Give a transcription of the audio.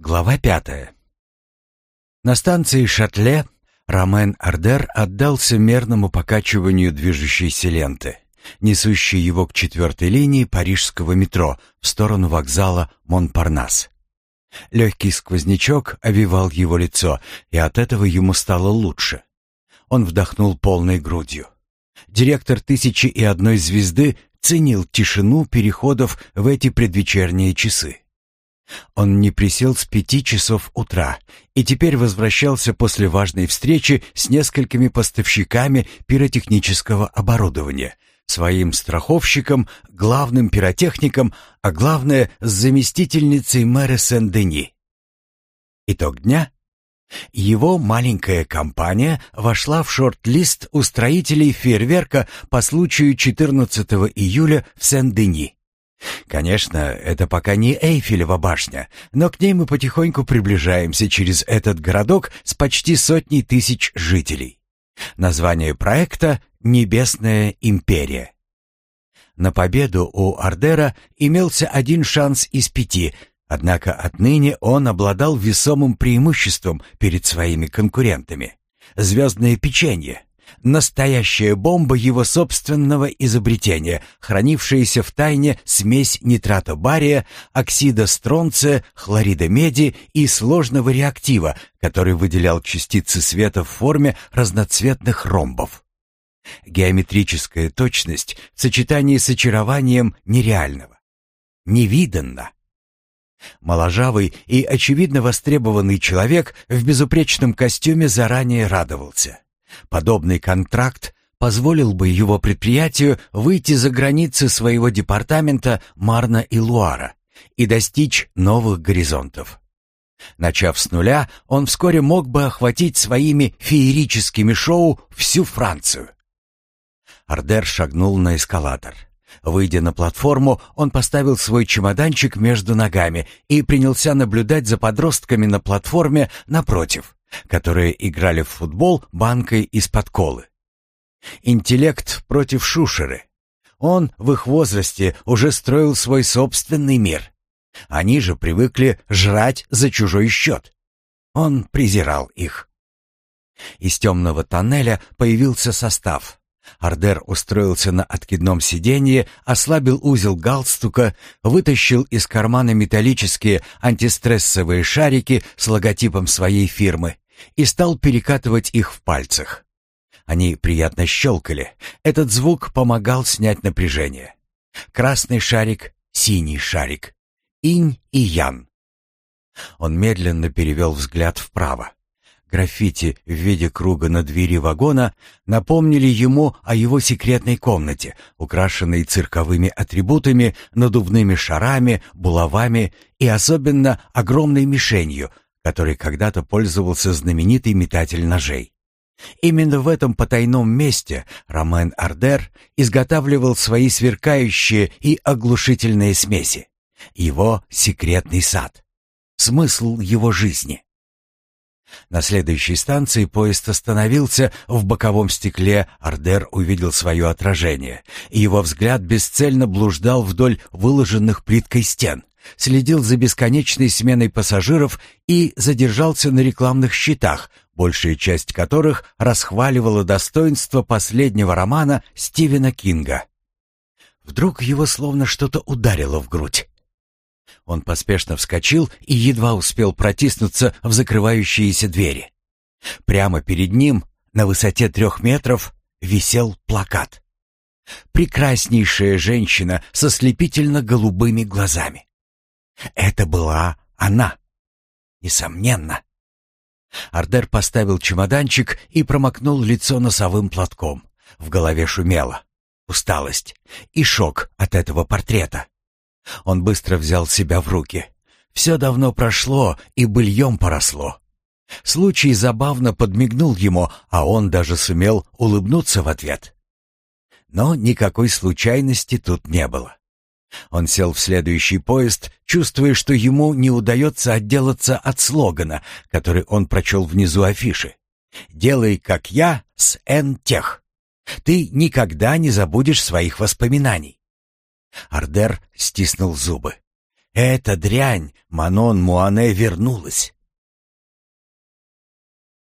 Глава пятая. На станции Шатле Ромен Ардер отдался мерному покачиванию движущейся ленты, несущей его к четвертой линии парижского метро в сторону вокзала Монпарнас. Легкий сквознячок овивал его лицо, и от этого ему стало лучше. Он вдохнул полной грудью. Директор «Тысячи и одной звезды» ценил тишину переходов в эти предвечерние часы. Он не присел с пяти часов утра и теперь возвращался после важной встречи с несколькими поставщиками пиротехнического оборудования, своим страховщиком, главным пиротехником, а главное, с заместительницей мэра Сен-Дени. Итог дня? Его маленькая компания вошла в шорт-лист устроителей фейерверка по случаю 14 июля в Сен-Дени. Конечно, это пока не Эйфелева башня, но к ней мы потихоньку приближаемся через этот городок с почти сотней тысяч жителей. Название проекта «Небесная империя». На победу у Ардера имелся один шанс из пяти, однако отныне он обладал весомым преимуществом перед своими конкурентами. Звездное печенье, настоящая бомба его собственного изобретения, хранившаяся в тайне смесь нитрата бария, оксида стронция, хлорида меди и сложного реактива, который выделял частицы света в форме разноцветных ромбов. Геометрическая точность в сочетании с очарованием нереального. Невиданно. Моложавый и очевидно востребованный человек в безупречном костюме заранее радовался. Подобный контракт позволил бы его предприятию выйти за границы своего департамента Марна и Луара и достичь новых горизонтов. Начав с нуля, он вскоре мог бы охватить своими феерическими шоу всю Францию. Ардер шагнул на эскалатор. Выйдя на платформу, он поставил свой чемоданчик между ногами и принялся наблюдать за подростками на платформе напротив которые играли в футбол банкой из-под колы. Интеллект против шушеры. Он в их возрасте уже строил свой собственный мир. Они же привыкли жрать за чужой счет. Он презирал их. Из темного тоннеля появился состав. Ардер устроился на откидном сиденье, ослабил узел галстука, вытащил из кармана металлические антистрессовые шарики с логотипом своей фирмы и стал перекатывать их в пальцах. Они приятно щелкали. Этот звук помогал снять напряжение. Красный шарик, синий шарик. Инь и ян. Он медленно перевел взгляд вправо. Граффити в виде круга на двери вагона напомнили ему о его секретной комнате, украшенной цирковыми атрибутами, надувными шарами, булавами и особенно огромной мишенью, которой когда-то пользовался знаменитый метатель ножей. Именно в этом потайном месте Ромен Ардер изготавливал свои сверкающие и оглушительные смеси. Его секретный сад. Смысл его жизни. На следующей станции поезд остановился, в боковом стекле Ардер увидел свое отражение, и его взгляд бесцельно блуждал вдоль выложенных плиткой стен, следил за бесконечной сменой пассажиров и задержался на рекламных щитах, большая часть которых расхваливала достоинство последнего романа Стивена Кинга. Вдруг его словно что-то ударило в грудь. Он поспешно вскочил и едва успел протиснуться в закрывающиеся двери. Прямо перед ним, на высоте трех метров, висел плакат. Прекраснейшая женщина со слепительно-голубыми глазами. Это была она. Несомненно. Ардер поставил чемоданчик и промокнул лицо носовым платком. В голове шумело. Усталость и шок от этого портрета. Он быстро взял себя в руки. Все давно прошло и быльем поросло. Случай забавно подмигнул ему, а он даже сумел улыбнуться в ответ. Но никакой случайности тут не было. Он сел в следующий поезд, чувствуя, что ему не удается отделаться от слогана, который он прочел внизу афиши. «Делай, как я, с Н-тех. Ты никогда не забудешь своих воспоминаний». Ардер стиснул зубы. Эта дрянь, Манон Муане, вернулась.